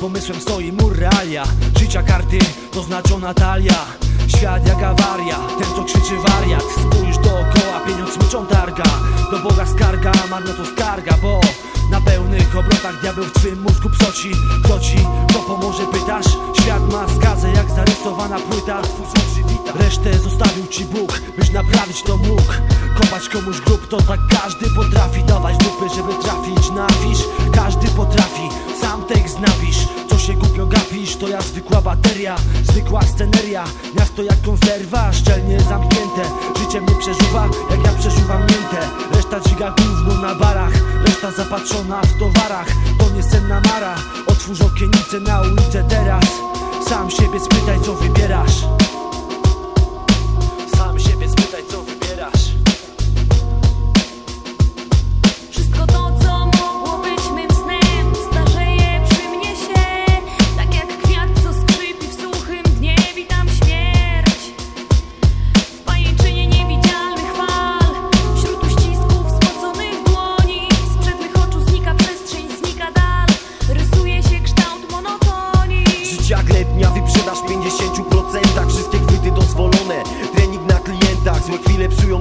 pomysłem stoi mur realia. Życia karty doznaczona talia. Świat jak awaria, ten co krzyczy wariat. Spójrz dookoła, pieniądz smyczą targa. Do Boga skarga, marno to skarga, bo na pełnych obrotach diabeł w twym mózgu psoci Kto ci, kto pomoże pytasz? Świat ma skazę jak zarysowana płyta. Resztę zostawił ci Bóg, byś naprawić to mógł. Kopać komuś grób to tak każdy potrafi Dawać dupy, żeby trafić zwykła sceneria, miasto jak konserwa Szczelnie zamknięte, życie mnie przeżuwa Jak ja przeżuwam miętę. Reszta dźwiga gówno na barach Reszta zapatrzona w towarach. To nie senna mara Otwórz okienicę na ulicę teraz. Sam siebie spytaj co wybierasz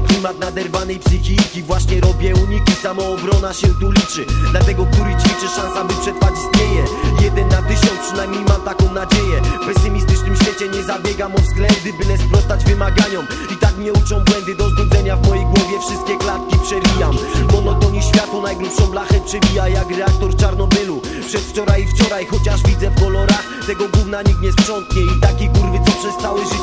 klimat naderwanej psychiki. Właśnie robię uniki, samoobrona się tu liczy. Dlatego, który ćwiczy, szansa by przetrwać istnieje. Jeden na tysiąc, przynajmniej mam taką nadzieję. W pesymistycznym świecie nie zabiegam o względy Byle sprostać wymaganiom. I tak mnie uczą błędy Do znudzenia w mojej głowie wszystkie klatki przewijam. Monotonii światło najgrubszą blachę przebija Jak reaktor Czarnobylu. Przedwczoraj i wczoraj, chociaż widzę w kolorach Tego gówna nikt nie sprzątnie. I taki kurwy, co przez całe życie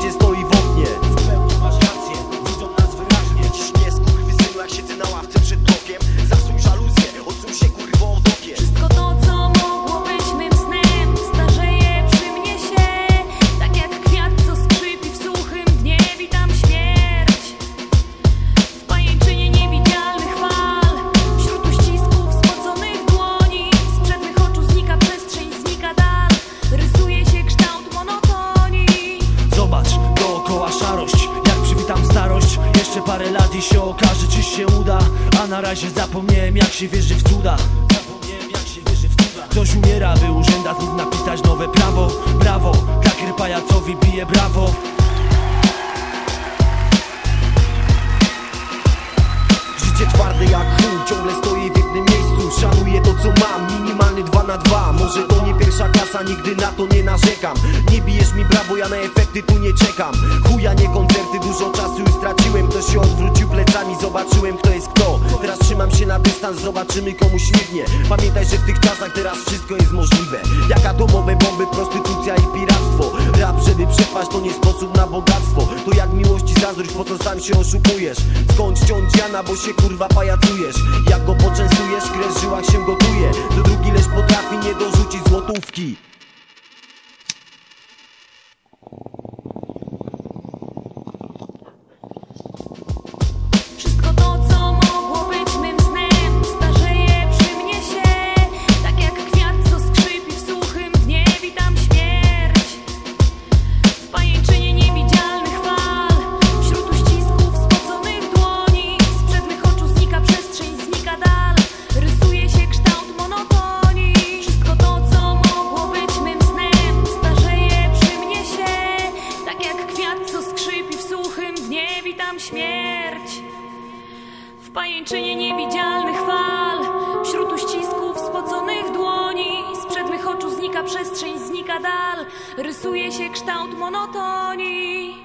się okaże czy się uda. A na razie zapomniałem jak się wierzy w cuda. Zapomniałem jak się wierzy w cuda. Ktoś umiera, by urzęda znów napisać nowe prawo. Brawo, klakier pajacowi bije brawo na 2 Może to nie pierwsza klasa, nigdy na to nie narzekam. Nie bijesz mi brawo, ja na efekty tu nie czekam. Chuja nie koncerty, dużo czasu już straciłem. Ktoś się odwrócił plecami, zobaczyłem kto jest kto. Teraz trzymam się na dystans, zobaczymy komu śmignie. Pamiętaj, że w tych czasach teraz wszystko jest możliwe. Jak atomowe bomby, prostytucja i piractwo. Rap, żeby przepaść, to nie sposób na bogactwo. To jak miłość i zazdrość, po co sam się oszukujesz? Skąd ściąć Jana, bo się kurwa pajacujesz? Jak go poczęstujesz, krew żyłach się gotuje Pajęczynie niewidzialnych fal, wśród uścisków spoconych dłoni, sprzed mych oczu znika przestrzeń, znika dal, rysuje się kształt monotonii.